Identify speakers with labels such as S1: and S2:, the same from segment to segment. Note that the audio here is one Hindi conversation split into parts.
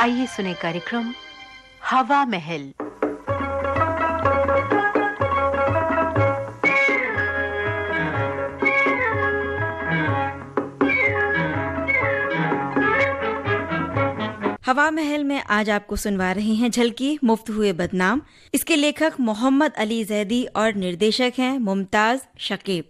S1: आइए सुने कार्यक्रम हवा महल।
S2: हवा महल में आज आपको सुनवा रहे हैं झलकी, मुफ़्त हुए बदनाम। इसके लेखक मोहम्मद अली जैदी और निर्देशक हैं मुमताज़ शकीब।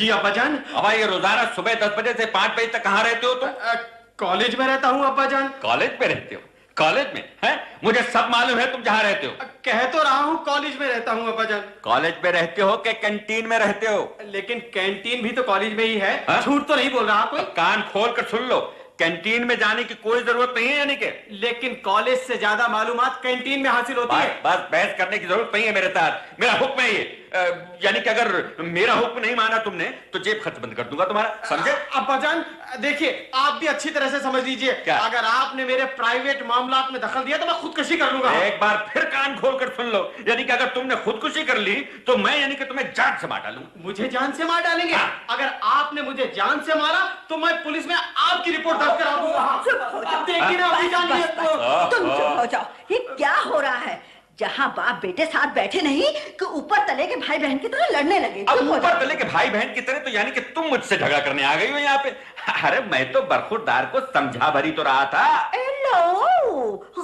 S3: जी अब्बा जान
S4: अब ये रोज़ाना सुबह दस बजे से पाँच बजे तक कहाँ रहते हो तुम?
S3: कॉलेज में रहता हूँ अब्बा जान
S4: कॉलेज में रहते हो? कॉलेज में? हैं? मुझे सब मालूम है तुम जहाँ रहते हो।
S3: कह तो रहा हूँ कॉलेज में रहता हूँ अब्बा जान
S4: कॉलेज में रहते हो कि कैंटीन में रहते हो?
S3: लेकिन कैंटीन भी तो कॉलेज में ही है।
S4: हाँ?
S3: झूठ तो नहीं बोल रहा कोई।
S4: कान खोल कर सुन लो। कैंटीन में जाने की कोई ज़रूरत नहीं है यानी कि।
S3: लेकिन कॉलेज से ज़्यादा मालूमात कैंटीन में हासिल होती है।
S4: बस बहस करने की ज़रूरत नहीं है मेरे साथ। मेरा हुक्म है ये। यानी कि अगर मेरा हुक्म नहीं माना तुमने तो जेब खर्च बंद कर दूँगा तुम्हारा समझे?
S3: अब्बा जान देखिए आप भी अच्छी तरह से समझ लीजिए
S4: क्या?
S3: अगर आपने मेरे प्राइवेट मामलात में दखल दिया तो मैं खुदकशी कर लूँगा।
S4: एक बार फिर कान खोल कर सुन लो यानी कि अगर तुमने खुदकुशी कर ली तो मैं यानी कि तुम्हें जान से मार डालू।
S3: मुझे जान से मार डालेंगे?
S4: हाँ।
S3: अगर आपने मुझे जान से मारा तो मैं पुलिस में आपकी रिपोर्ट दर्ज करा दूँगा।
S5: हो।
S3: देखिए ना अभी जान
S5: तुम चुप हो। जाओ। ये क्या हो रहा है? जहाँ बाप बेटे साथ बैठे नहीं कि ऊपर तले के भाई बहन की तरह लड़ने लगे।
S4: अब ऊपर तले के भाई बहन की तरह तो यानी कि तुम मुझसे झगड़ा करने आ गई हो यहाँ पे। अरे मैं तो बरखुरदार को समझा भरी तो रहा था।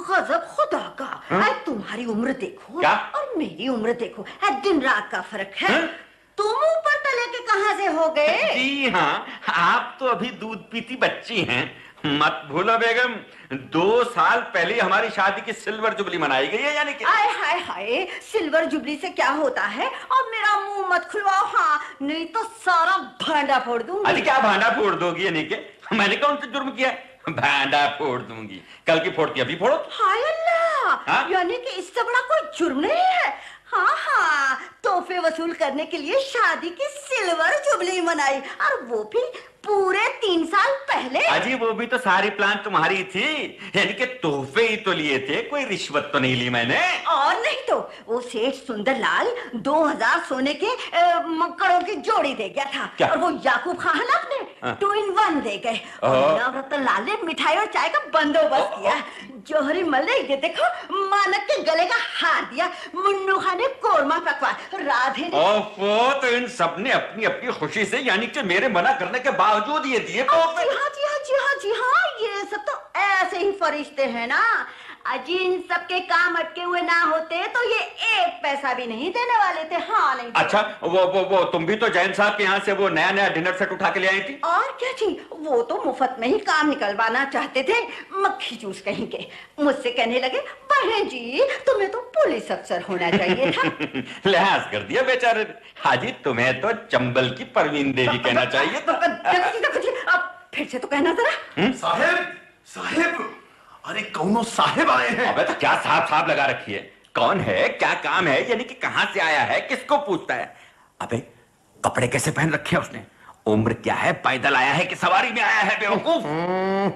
S5: गजब खुदा का। आज तुम्हारी उम्र देखो
S4: क्या?
S5: और मेरी उम्र देखो। आज दिन रात का फ़र्क है।
S4: हाँ?
S5: तुम ऊपर तले के कहाँ से हो गए?
S4: जी हाँ आप तो अभी दूध पीती बच्ची हैं। मत भूलो बेगम दो साल पहले हमारी शादी की सिल्वर जुबली मनाई गई है यानी कि
S5: आय हाय हाय सिल्वर जुबली से क्या होता है? और मेरा मुँह मत खुलवाओ हाँ नहीं तो सारा भांडा फोड़ दूँगी।
S4: अरे क्या भांडा फोड़ दोगी यानी कि मैंने कौन सा जुर्म किया? भांडा फोड़ दूँगी। कल की फोड़ती अभी फोड़ो।
S5: हाय अल्लाह!
S4: हाँ?
S5: यानी कि इससे बड़ा कोई जुर्म नहीं है? हाँ हाँ तोहफे वसूल करने के लिए शादी की सिल्वर जुबली मनाई और वो भी पूरे तीन साल पहले।
S4: अजी वो भी तो सारी प्लान तुम्हारी थी। यानी कि तोहफे ही तो लिए थे कोई रिश्वत तो नहीं ली मैंने।
S5: और नहीं तो वो सेठ सुंदरलाल 2000 सोने के मकड़ों की जोड़ी दे गया था।
S4: क्या?
S5: और वो याकूब खान अपने?
S4: हाँ।
S5: टू इन वन दे गए। और नवरत्न लाल ने मिठाई और चाय का बंदोबस्त किया। जौहरी मल ने ये देखो मानक के गले का हार दिया मुन्नू खान ने कोरमा पकवा राधे ने।
S4: ओफो तो इन सबने अपनी अपनी खुशी से यानी कि मेरे मना करने के बावजूद ये दिए
S5: जी हाँ जी हाँ जी हाँ जी हाँ ये सब तो ऐसे ही फरिश्ते हैं ना। अजी इन सबके काम अटके हुए ना होते तो ये एक पैसा भी नहीं देने वाले थे। हाँ नहीं।
S4: अच्छा वो वो वो तुम भी तो जैन साहब के यहाँ से वो नया नया डिनर सेट उठा के ले आई थी?
S5: और क्या जी वो तो मुफ़्त में ही काम निकलवाना चाहते थे मक्खी जूस कहीं के मुझसे कहने लगे बहन जी तुम्हें तो पुलिस अफसर होना चाहिए था।
S4: लिहाज कर दिया बेचारे ने। हाजी तुम्हें तो चंबल की परवीन देवी कहना चाहिए था।
S5: फिर से तो कहना जरा।
S6: साहेब साहेब अरे कौनो साहेब आए हैं।
S4: अबे तो क्या साहब साहब लगा रखी है? कौन है? क्या काम है? यानी कि कहाँ से आया है? किसको पूछता है? अबे कपड़े कैसे पहन रखे हैं उसने? उम्र क्या है? पैदल आया है कि सवारी में आया है बेवकूफ़?
S6: हम्म,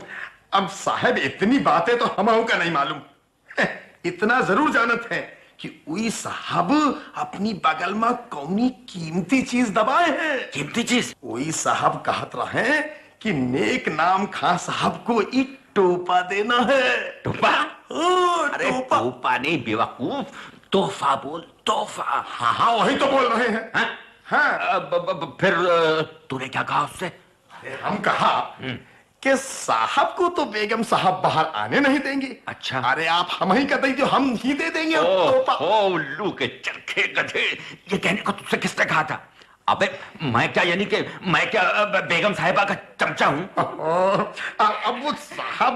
S6: अब साहेब इतनी बातें तो हम का नहीं मालूम। इतना ज़रूर जानत है कि उई साहब अपनी बगल में कौनी कीमती चीज़ दबाए हैं।
S4: कीमती चीज़?
S6: वही साहब कहत रहे कि नेक नाम खां साहब को एक टोपा देना है।
S4: टोपा?
S6: हाँ,
S4: अरे
S6: टोपा।
S4: नहीं बेवकूफ़। तोहफा बोल तोहफा।
S6: हाँ हाँ वही तो बोल रहे हैं।
S4: हाँ?
S6: हाँ।
S4: अब फिर तूने क्या कहा उससे?
S6: अरे हम कहा कि साहब को तो बेगम साहब बाहर आने नहीं देंगे।
S4: अच्छा।
S6: अरे आप हम ही कहते जो हम ही दे देंगे।
S4: ओ, ओ उल्लू के चरखे गधे। ये कहने को तुझसे किसने कहा था? अबे मैं क्या यानी कि मैं क्या बेगम साहिबा का चमचा हूँ?
S6: अब वो साहब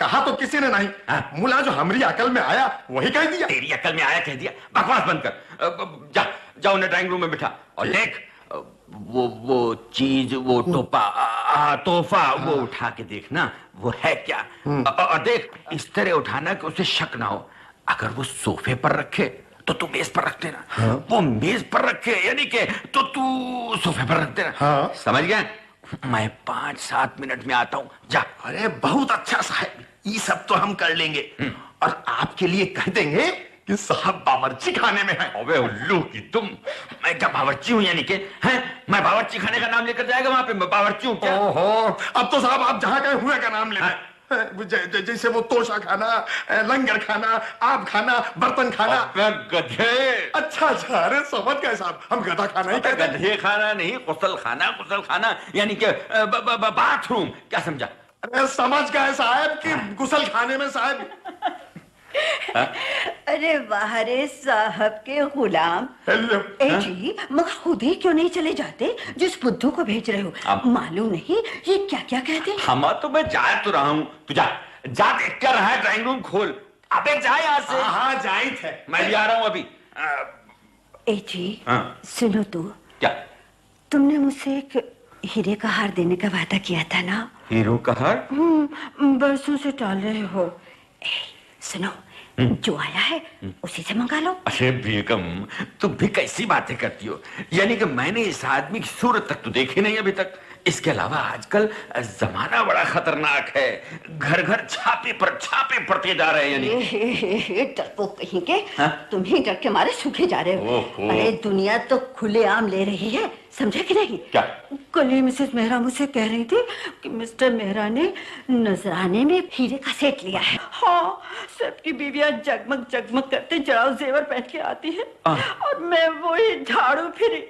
S6: कहा तो किसी ने नहीं।
S4: हाँ।
S6: मुला जो हमारी अकल में आया वही कह दिया।
S4: तेरी अकल में आया कह दिया। बकवास बंद कर। जा जा उन्हें ड्राइंग रूम में बिठा। और देख अ, वो वो चीज़ वो टोपा अ, आ, तोहफा वो उठा के देखना वो है क्या? अ- और देख इस तरह उठाना कि उसे शक ना हो। अगर वो सोफे पर रखे तो तू मेज पर रख देना। हाँ? वो मेज पर रखे यानी कि तो तू सोफे पर रख देना।
S6: हाँ।
S4: समझ गया? मैं पाँच सात मिनट में आता हूँ। जा।
S6: अरे बहुत अच्छा साहब ये सब तो हम कर लेंगे। और आपके लिए कह देंगे कि साहब बावर्ची खाने में है।
S4: अबे उल्लू की तुम। मैं क्या बावर्ची हूँ यानी कि हैं? मैं बावर्ची खाने का नाम लेकर जाएगा वहाँ पे? मैं बावर्ची हूँ
S6: ओहो। अब तो साहब आप जहाँ गए हुए का नाम लेना। है। जैसे वो तोशा खाना लंगर खाना आप खाना बर्तन खाना।
S4: गधे।
S6: अच्छा अच्छा अरे समझ गए साहब हम गधा खाना ही कहते
S4: गधे खाना नहीं कुशल खाना कुशल खाना यानी कि बाथरूम। क्या समझा?
S6: अरे समझ गए साहब कि गुसल खाने में साहब
S5: अरे वाह रे साहब के गुलाम।
S6: हेलो।
S5: ए जी मगर खुद ही क्यों नहीं चले जाते जिस बुद्धू को भेज रहे हो?
S4: अब-
S5: मालूम नहीं ये क्या क्या कहते हैं?
S4: हम तो मैं जा तो रहा हूँ। तू जा जा देख कर रहा है ड्राइंग रूम खोल। अबे जा यहाँ से।
S6: हाँ हाँ जाई थे।
S4: मैं भी आ रहा हूँ अभी।
S5: ए जी
S4: हाँ।
S5: सुनो तो।
S4: क्या?
S5: तुमने मुझसे एक हीरे का हार देने का वादा किया था ना?
S4: हीरो का हार?
S5: हम्म, बरसों से टाल रहे हो। ए, सुनो। जो आया है उसी से मंगा लो।
S4: अरे बेगम तुम भी कैसी बातें करती हो? यानी कि मैंने इस आदमी की सूरत तक तो देखी नहीं अभी तक। इसके अलावा आजकल जमाना बड़ा खतरनाक है। घर घर छापे पर छापे पड़ते जा रहे हैं यानी।
S5: डरपोक कहीं के।
S4: हाँ?
S5: तुम ही डर के मारे सूखे जा रहे हो। अरे दुनिया तो खुलेआम ले रही है। समझे कि नहीं?
S4: क्या?
S5: कल ही मिसेस मेहरा मुझसे कह रही थी कि मिस्टर मेहरा ने नजराने में हीरे का सेट लिया है। हाँ सबकी बीवियाँ जगमग जगमग करते जड़ाव जेवर पहन के आती है और मैं वो ही झाड़ू फिरी।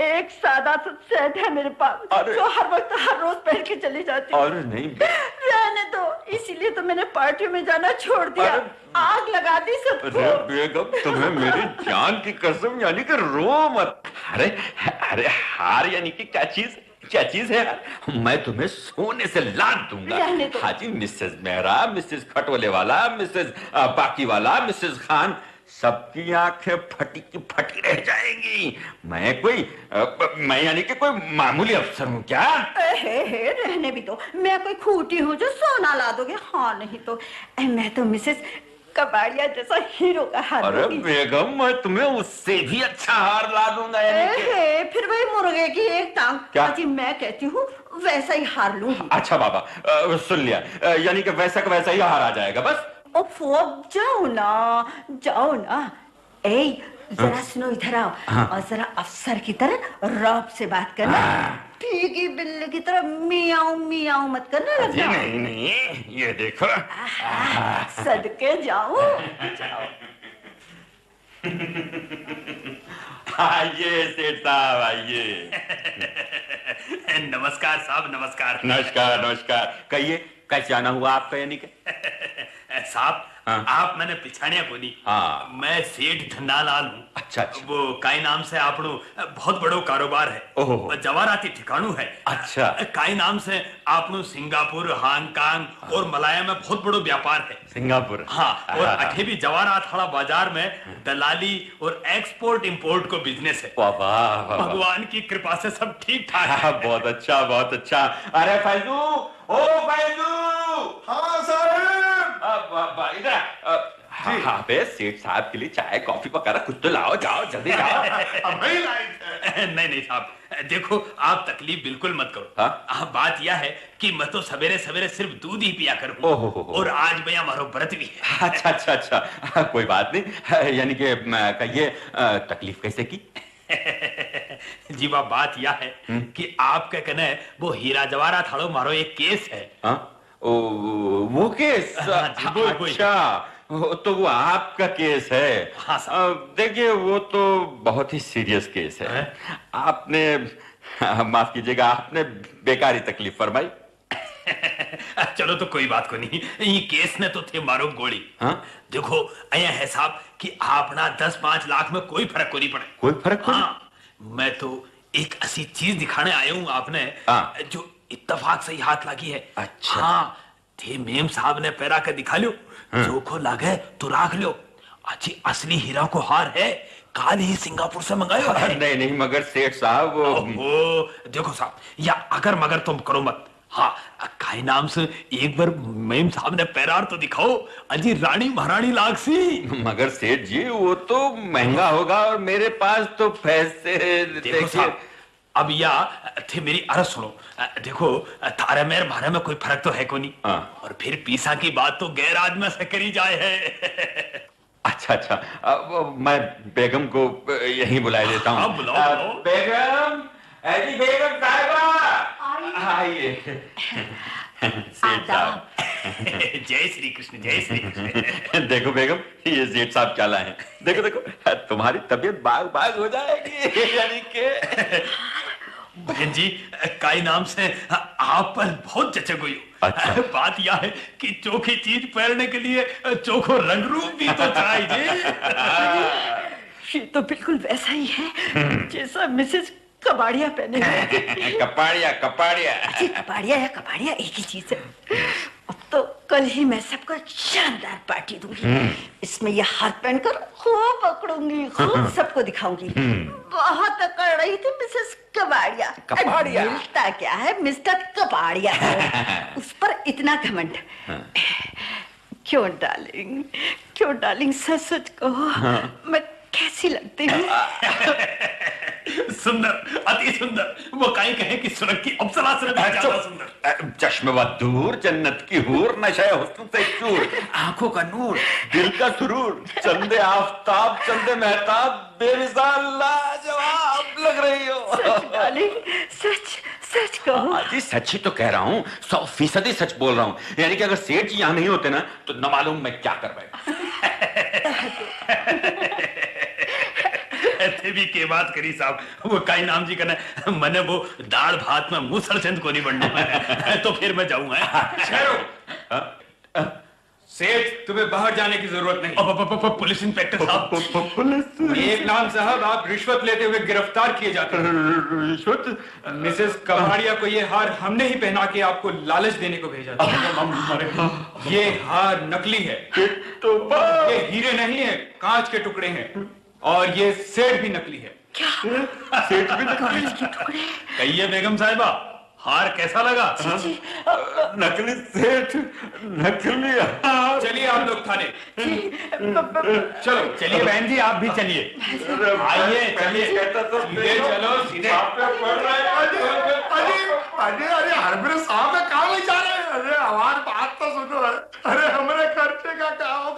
S5: एक सादा सा सेट है मेरे पास जो हर वक्त हर रोज पहन के चली जाती हूँ।
S4: और नहीं
S5: रहने दो इसीलिए तो मैंने पार्टी में जाना छोड़ दिया। आग लगा दी
S4: सब
S5: अरे
S4: बेगम तुम्हें मेरी जान की कसम यानी कि रो मत। अरे अरे हार यानी कि क्या चीज़ क्या चीज़ है यार? मैं तुम्हें सोने से लाद दूँगा।
S5: हाँ
S4: जी मिसेस मेहरा मिसेस खटोले वाला मिसेस बाकी वाला मिसेस खान सबकी आँखें फटी की फटी रह जाएँगी। मैं कोई मैं यानी कि कोई मामूली अफसर हूँ क्या?
S5: हे, हे, रहने भी दो। मैं कोई खूटी हूँ जो सोना ला दोगे? हाँ नहीं तो ए, मैं तो मिसेस कबाड़िया जैसा हीरो का हाथ
S4: अरे बेगम मैं तुम्हें उससे भी अच्छा हार ला दूँगा यानी कि
S5: फिर वही मुर्गे की एक टांग।
S4: क्या?
S5: अजी मैं कहती हूँ वैसा ही हार लूँगी।
S4: अच्छा बाबा अ, सुन लिया। यानी कि वैसा का वैसा ही हार आ जाएगा बस।
S5: ओफ अब जाओ ना जाओ ना ए जरा सुनो इधर आओ और जरा अफसर की तरह रौब से बात करना भीगी बिल्ली की तरह मियाऊ मियाऊ मत करना लग जाओ
S4: नहीं नहीं ये देखो
S5: सदके जाओ
S4: आइए सेठ साहब आइए
S3: नमस्कार साहब नमस्कार
S4: नमस्कार नमस्कार कहिए कैसे आना हुआ आपका यानी कि
S3: साहब
S4: हाँ।
S3: आप मैंने पिछाड़िया कोनी
S4: हाँ।
S3: मैं सेठ धन्नालाल हूँ।
S4: अच्छा, अच्छा।
S3: वो काई नाम से आप बहुत बड़ो कारोबार है। जवाराती ठिकाणु है।
S4: अच्छा।
S3: काई नाम से आपनो सिंगापुर हांगकांग और मलाया में बहुत बड़ो व्यापार है।
S4: सिंगापुर।
S3: हाँ और अठे भी जवाहरात थोड़ा बाज़ार में दलाली और एक्सपोर्ट इम्पोर्ट को बिज़नेस है। भगवान की कृपा से सब ठीक ठाक
S4: हाँ,
S3: है
S4: बहुत अच्छा बहुत अच्छा। अरे फैजू ओ फैजू!
S6: हाँ साहब।
S4: अब- अब- अब इधर आ। हाँ हाँ बे सेठ साहब के लिए चाय कॉफ़ी वगैरह कुछ तो लाओ जाओ जल्दी जाओ।
S6: अब ही। लाई
S3: नहीं नहीं साहब देखो आप तकलीफ़ बिल्कुल मत करो।
S4: हाँ?
S3: हाँ बात यह है कि मैं तो सवेरे सवेरे सिर्फ़ दूध ही पिया करूँ।
S4: हो हो।
S3: और आज भैया मारो व्रत भी है।
S4: अच्छा अच्छा अच्छा। कोई बात नहीं। यानी कि म, कहिए तकलीफ़ कैसे की?
S3: जी वह बात यह है कि आपका कहना है वो हीरा जवारा थाड़ो मारो एक केस है।
S4: हाँ? ओ, वो केस
S3: हाँ जी, वही, वही।
S4: अच्छा वो तो वो आपका केस है
S3: हाँ,
S4: देखिए वो तो बहुत ही सीरियस केस है
S3: हैं?
S4: आपने हाँ, माफ़ कीजिएगा आपने बेकारी तकलीफ़ फरमाई
S3: चलो तो कोई बात को नहीं ये केस ने तो थे मारो गोली
S4: हाँ?
S3: देखो अया है साहब कि आपना दस पाँच लाख में कोई फ़र्क को नहीं पड़े
S4: कोई फ़र्क
S3: हाँ मैं तो एक ऐसी चीज़ दिखाने आया हूँ आपने
S4: हाँ।
S3: जो इत्तेफाक से ही हाथ लगी है।
S4: अच्छा।
S3: हाँ थे मेम साहब ने पैरा के दिखा लो जो को लागे तो राख लो अच्छी असली हीरा को हार है। काल ही सिंगापुर से मंगाए हो।
S4: नहीं नहीं मगर सेठ साहब वो
S3: ओहो देखो साहब या अगर मगर तुम करो मत। हाँ काय नाम से एक बार मेम साहब ने पैरार तो दिखाओ। अजी रानी महारानी लाग सी।
S4: मगर सेठ जी वो तो महँगा होगा और मेरे पास तो पैसे
S3: देखो साहब अब या थे मेरी अर्ज़ सुनो देखो थारे मेरे बारे में कोई फ़र्क तो है को नहीं।
S4: हाँ।
S3: और फिर पीसा की बात तो गैर आदमी से करी जाए है।
S4: अच्छा अच्छा। अब मैं बेगम को यहीं बुला देता हूँ।
S3: हाँ।
S4: बेगम अजी बेगम साहिबा। आइए। सेठ साहब।
S3: जय श्री कृष्ण जय श्री कृष्ण।
S4: देखो बेगम ये सेठ साहब चाला है? देखो देखो तुम्हारी तबीयत बाग बाग हो जाएगी यानी के
S3: बहन जी काई नाम से आप पर बहुत जचे गई हो।
S4: अच्छा।
S3: बात यह है कि चोखी चीज़ पहनने के लिए चोखो रंग रूप भी तो चाहिए।
S5: ये तो बिल्कुल वैसा ही है जैसा मिसेस कबाड़िया पहने
S4: कपाड़िया कपाड़िया
S5: कपाड़िया या कपाड़िया एक ही चीज़ है। तो कल ही मैं सबको एक शानदार पार्टी दूँगी। इसमें ये हाथ पहनकर खूब पकड़ूँगी खूब सबको दिखाऊँगी। बहुत अकड़ रही थी मिसेस कबाड़िया।
S4: कबाड़िया?
S5: मिलता क्या है? मिस्टर कबाड़िया उस पर इतना घमंड। क्यों डार्लिंग? क्यों डार्लिंग सच सच कहो मैं कैसी लगती हूँ?
S3: सुंदर अति सुंदर। वो काई कहे कि सुरख की अप्सरा से भी ज़्यादा सुंदर।
S4: चश्मे दूर जन्नत की हूर नशे हुस्न से चूर। आँखों का नूर। दिल का सुरूर चंदे आफताब चंदे मेहताब बेमिसाल लाजवाब लग रही हो।
S5: सच सच कहो।
S4: अजी सच ही तो कह रहा हूँ सौ फ़ीसदी सच बोल रहा हूँ। यानी कि अगर सेठ जी यहाँ नहीं होते ना तो न मालूम मैं क्या कर बैठा।
S3: भी के बात करी साहब। वो काई नाम जी कहना मैंने वो दाल भात में मूसल चंद को नहीं बनना तो फिर मैं जाऊँगा
S7: ठहरो सेठ तुम्हें बाहर जाने की ज़रूरत नहीं।
S3: पुलिस इंस्पेक्टर साहब।
S7: एक नाम साहब आप रिश्वत लेते हुए गिरफ़्तार किए जाते हैं।
S4: रिश्वत?
S7: मिसेस कबाड़िया को ये हार हमने ही पहना के आपको लालच देने को भेजा था। ये हार नकली है।
S4: तो
S7: ये हीरे नहीं है कांच के टुकड़े हैं। और ये सेठ भी नकली है। क्या?
S4: सेठ भी नकली
S3: कहिए बेगम साहिबा हार कैसा लगा?
S4: नकली सेठ नकली हार।
S7: चलिए आप लोग थाने। चलो
S3: चलिए बहन जी आप भी चलिए। आइए चलिए।
S7: सीधे चलो। सीधे।
S6: अरे अरे अरे हरबरे साहब कहाँ ले जा रहे हैं? अरे हमारी बात तो सुनो। अरे हमारे खर्चे का क्या होगा?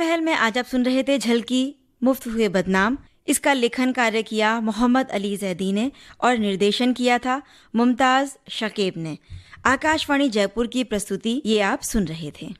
S2: महल में आज आप सुन रहे थे झलकी, मुफ़्त हुए बदनाम। इसका लेखन कार्य किया मोहम्मद अली जैदी ने और निर्देशन किया था मुमताज़ शकेब ने। आकाशवाणी जयपुर की प्रस्तुति ये आप सुन रहे थे।